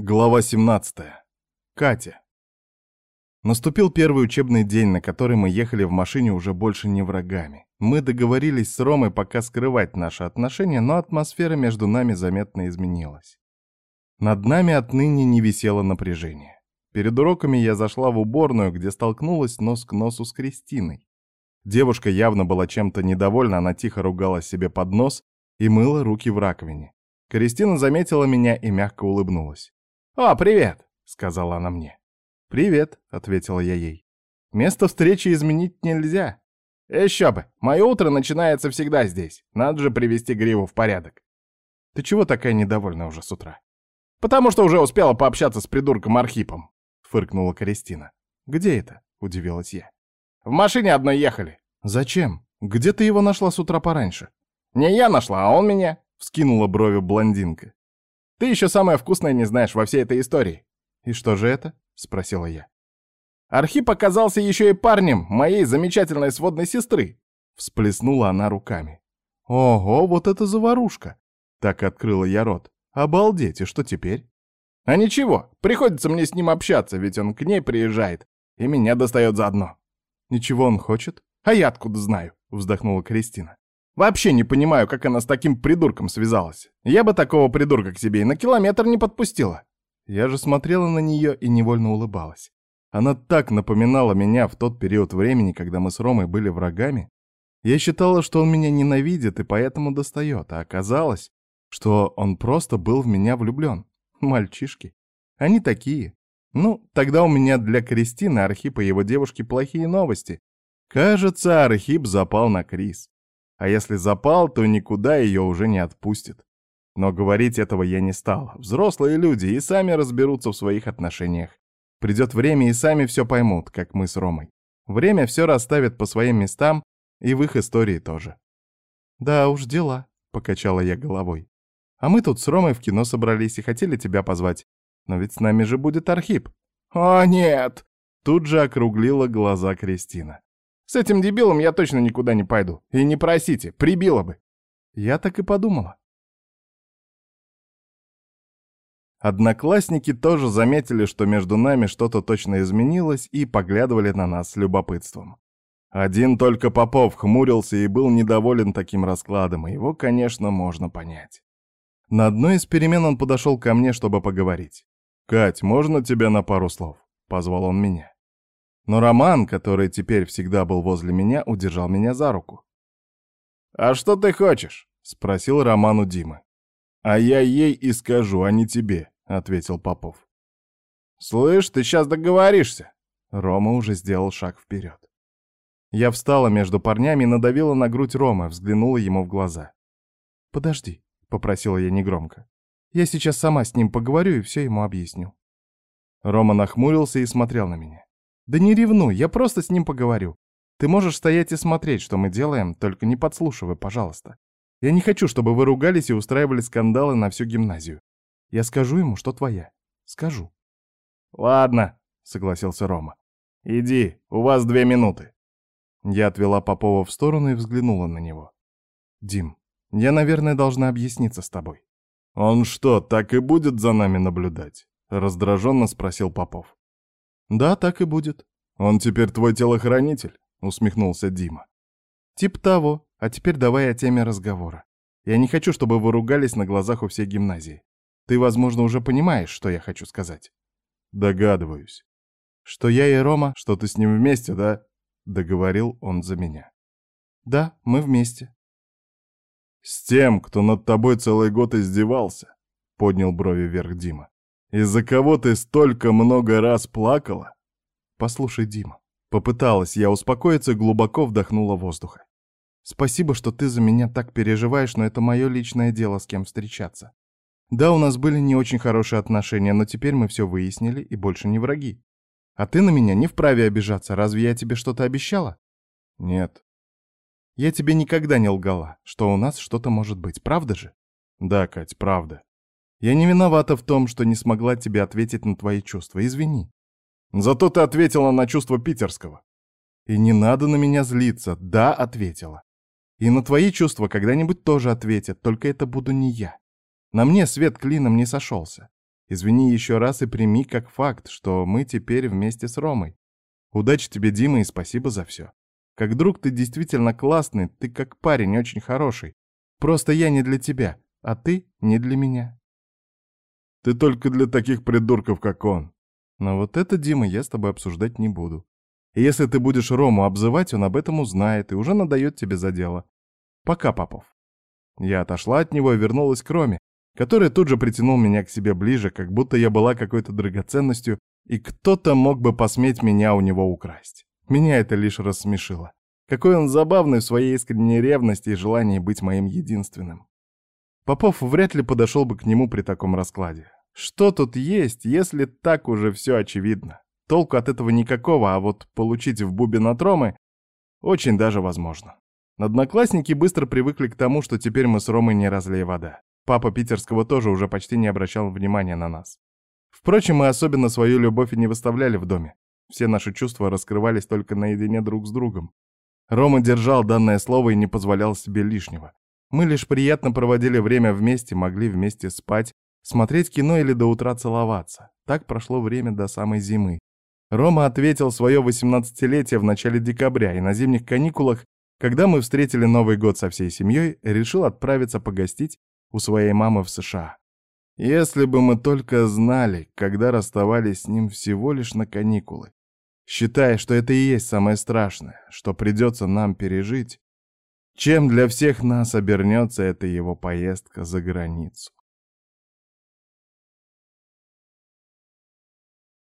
Глава 17. Катя. Наступил первый учебный день, на который мы ехали в машине уже больше не врагами. Мы договорились с Ромой пока скрывать наши отношения, но атмосфера между нами заметно изменилась. Над нами отныне не висело напряжение. Перед уроками я зашла в уборную, где столкнулась нос к носу с Кристиной. Девушка явно была чем-то недовольна, она тихо ругала себе под нос и мыла руки в раковине. Кристина заметила меня и мягко улыбнулась. «О, привет!» — сказала она мне. «Привет», — ответила я ей. «Место встречи изменить нельзя». «Еще бы! Мое утро начинается всегда здесь. Надо же привести гриву в порядок». «Ты чего такая недовольна уже с утра?» «Потому что уже успела пообщаться с придурком Архипом», — фыркнула Кристина. «Где это?» — удивилась я. «В машине одной ехали». «Зачем? Где ты его нашла с утра пораньше?» «Не я нашла, а он меня», — вскинула брови блондинка. «Ты еще самое вкусное не знаешь во всей этой истории». «И что же это?» — спросила я. «Архип оказался еще и парнем моей замечательной сводной сестры», — всплеснула она руками. «Ого, вот это заварушка!» — так открыла я рот. «Обалдеть, и что теперь?» «А ничего, приходится мне с ним общаться, ведь он к ней приезжает, и меня достает заодно». «Ничего он хочет?» «А я откуда знаю?» — вздохнула Кристина. Вообще не понимаю, как она с таким придурком связалась. Я бы такого придурка к себе и на километр не подпустила. Я же смотрела на нее и невольно улыбалась. Она так напоминала меня в тот период времени, когда мы с Ромой были врагами. Я считала, что он меня ненавидит и поэтому достает, а оказалось, что он просто был в меня влюблен. Мальчишки. Они такие. Ну, тогда у меня для Кристины, Архипа и его девушки плохие новости. Кажется, Архип запал на Крис. А если запал, то никуда ее уже не отпустит. Но говорить этого я не стал. Взрослые люди и сами разберутся в своих отношениях. Придет время и сами все поймут, как мы с Ромой. Время все расставит по своим местам, и в их истории тоже. «Да уж, дела», — покачала я головой. «А мы тут с Ромой в кино собрались и хотели тебя позвать. Но ведь с нами же будет Архип». «О, нет!» Тут же округлила глаза Кристина. С этим дебилом я точно никуда не пойду. И не просите, прибило бы. Я так и подумала. Одноклассники тоже заметили, что между нами что-то точно изменилось и поглядывали на нас с любопытством. Один только Попов хмурился и был недоволен таким раскладом, и его, конечно, можно понять. На одной из перемен он подошел ко мне, чтобы поговорить. «Кать, можно тебя на пару слов?» — позвал он меня. Но Роман, который теперь всегда был возле меня, удержал меня за руку. «А что ты хочешь?» — спросил Роман у Димы. «А я ей и скажу, а не тебе», — ответил Попов. «Слышь, ты сейчас договоришься!» Рома уже сделал шаг вперед. Я встала между парнями и надавила на грудь Ромы, взглянула ему в глаза. «Подожди», — попросила я негромко. «Я сейчас сама с ним поговорю и все ему объясню». Рома нахмурился и смотрел на меня. «Да не ревнуй, я просто с ним поговорю. Ты можешь стоять и смотреть, что мы делаем, только не подслушивай, пожалуйста. Я не хочу, чтобы вы ругались и устраивали скандалы на всю гимназию. Я скажу ему, что твоя. Скажу». «Ладно», — согласился Рома. «Иди, у вас две минуты». Я отвела Попова в сторону и взглянула на него. «Дим, я, наверное, должна объясниться с тобой». «Он что, так и будет за нами наблюдать?» — раздраженно спросил Попов. «Да, так и будет». «Он теперь твой телохранитель?» — усмехнулся Дима. «Тип того. А теперь давай о теме разговора. Я не хочу, чтобы вы ругались на глазах у всей гимназии. Ты, возможно, уже понимаешь, что я хочу сказать». «Догадываюсь». «Что я и Рома, что ты с ним вместе, да?» — договорил он за меня. «Да, мы вместе». «С тем, кто над тобой целый год издевался?» — поднял брови вверх Дима. Из-за кого ты столько много раз плакала? Послушай, Дима, попыталась я успокоиться и глубоко вдохнула воздуха. Спасибо, что ты за меня так переживаешь, но это мое личное дело, с кем встречаться. Да, у нас были не очень хорошие отношения, но теперь мы все выяснили и больше не враги. А ты на меня не вправе обижаться, разве я тебе что-то обещала? Нет. Я тебе никогда не лгала, что у нас что-то может быть, правда же? Да, Кать, правда. Я не виновата в том, что не смогла тебе ответить на твои чувства. Извини. Зато ты ответила на чувства питерского. И не надо на меня злиться. Да, ответила. И на твои чувства когда-нибудь тоже ответят, только это буду не я. На мне свет клином не сошелся. Извини еще раз и прими как факт, что мы теперь вместе с Ромой. Удачи тебе, Дима, и спасибо за все. Как друг ты действительно классный, ты как парень очень хороший. Просто я не для тебя, а ты не для меня. Ты только для таких придурков, как он. Но вот это, Дима, я с тобой обсуждать не буду. И если ты будешь Рому обзывать, он об этом узнает и уже надает тебе за дело. Пока, Попов. Я отошла от него и вернулась к Роме, который тут же притянул меня к себе ближе, как будто я была какой-то драгоценностью, и кто-то мог бы посметь меня у него украсть. Меня это лишь рассмешило. Какой он забавный в своей искренней ревности и желании быть моим единственным. Попов вряд ли подошел бы к нему при таком раскладе. Что тут есть, если так уже все очевидно? Толку от этого никакого, а вот получить в бубен от Ромы очень даже возможно. Одноклассники быстро привыкли к тому, что теперь мы с Ромой не разлей вода. Папа Питерского тоже уже почти не обращал внимания на нас. Впрочем, мы особенно свою любовь и не выставляли в доме. Все наши чувства раскрывались только наедине друг с другом. Рома держал данное слово и не позволял себе лишнего. Мы лишь приятно проводили время вместе, могли вместе спать, смотреть кино или до утра целоваться. Так прошло время до самой зимы. Рома ответил свое 18-летие в начале декабря, и на зимних каникулах, когда мы встретили Новый год со всей семьей, решил отправиться погостить у своей мамы в США. Если бы мы только знали, когда расставались с ним всего лишь на каникулы, считая, что это и есть самое страшное, что придется нам пережить, чем для всех нас обернется эта его поездка за границу.